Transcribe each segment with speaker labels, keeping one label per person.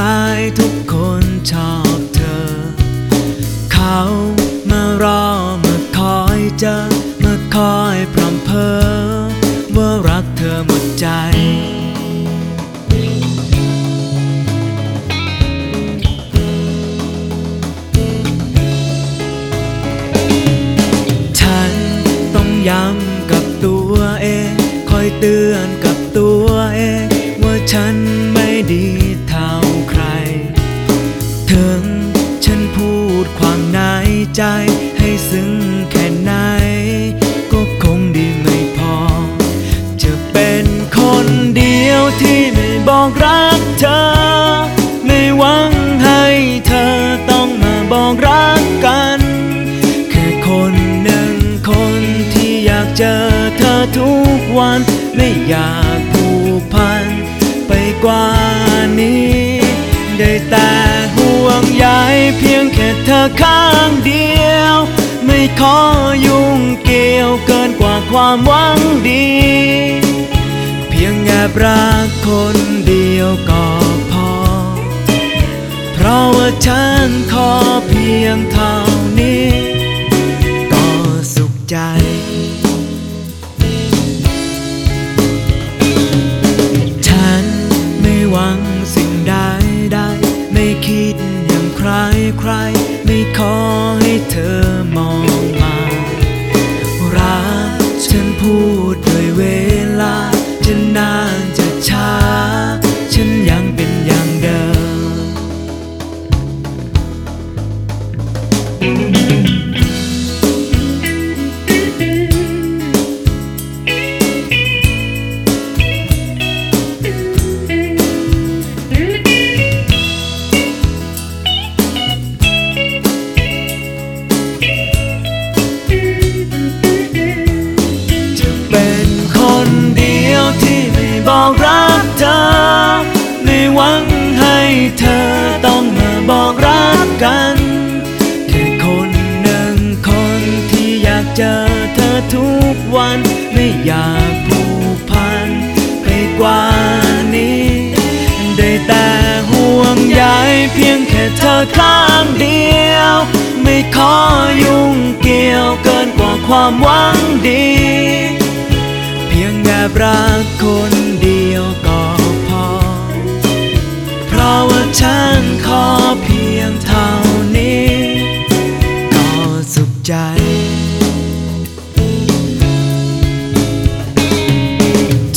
Speaker 1: คล้ายทุกคนชอบเธอ เขามารอมาคอยเจอมาคอยพรำเพอว่ารักเธอหมดใจฉันต้องย้ำกับตัวเอง คอยเตือนกับตัวเอง ว่าฉันไม่ดี พูดความในใจ ให้ซึ้งแค่ไหน ก็คงดีไม่พอ จะเป็นคนเดียวที่ไม่บอกรักเธอ ไม่หวังให้เธอต้องมาบอกรักกัน แค่คนหนึ่งคนที่อยากเจอเธอทุกวันไม่อยาก เดียว ไม่ขอยุ่งเกี่ยวเกินกว่าความหวังดี เพียงแอบรักคนเดียวก็พอ เพราะว่าฉันขอเพียงเท่านี้ ข้างเดียว ไม่ขอยุ่งเกี่ยวเกินกว่าความหวังดี เพียงแอบรักคนเดียวก็พอ เพราะว่าฉันขอเพียงเท่านี้ ก็สุขใจ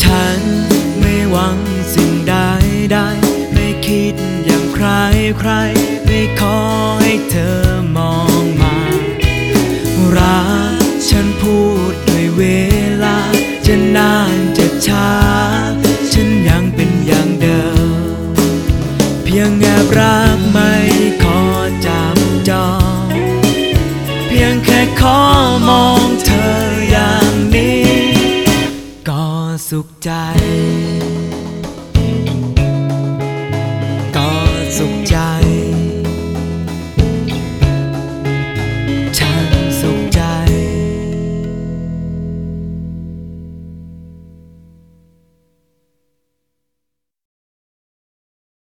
Speaker 1: ฉันไม่หวังสิ่งใดใดไม่คิดอย่างใครใคร ขอให้เธอมองมา รักฉันพูดด้วยเวลา จะนานจะช้า ฉันยังเป็นอย่างเดิม เพียงแอบรักไม่ขอจับจอง เพียงแค่ขอมองเธออย่างนี้ ก็สุขใจ